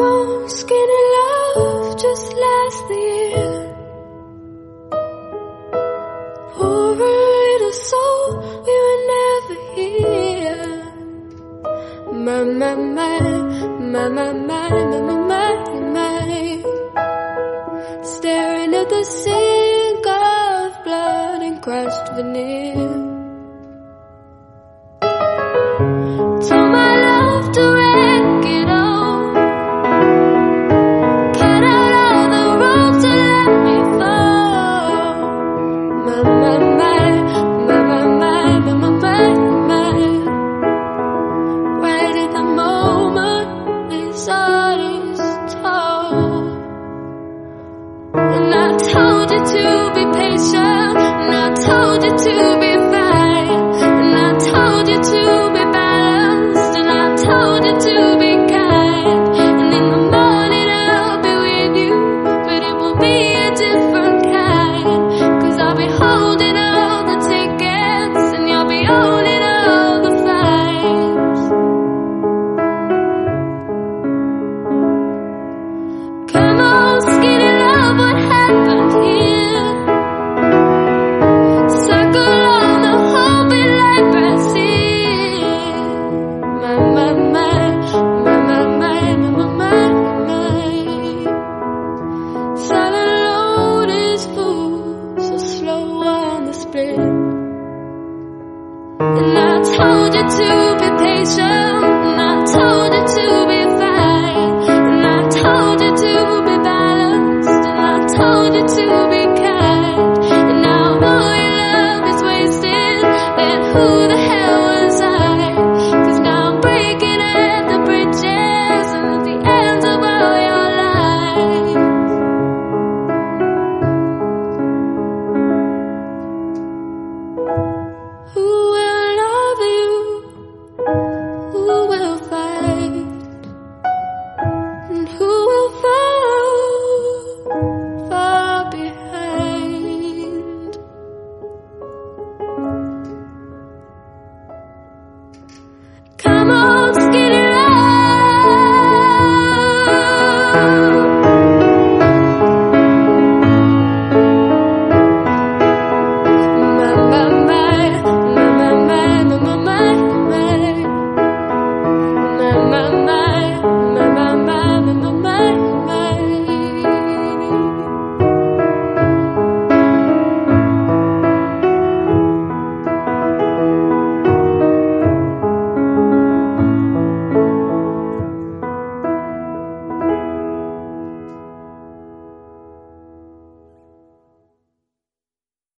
Skinny love just last year. Poor little soul, we were never here. My, my, my, my, my, my, my, my, my, Staring at the sink of blood and crushed veneer. told you to be you to be patient, I told you to be